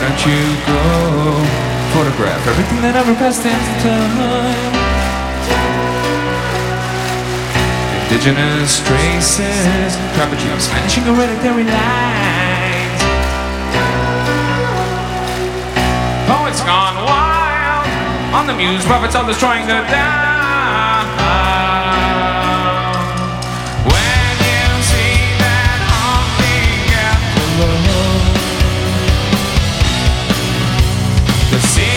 don't you go? Photograph everything that ever passed into time. Indigenous traces, trapper jeeps vanishing hereditary lines. Poets gone wild on the muse, prophets all destroying the dime. the sea.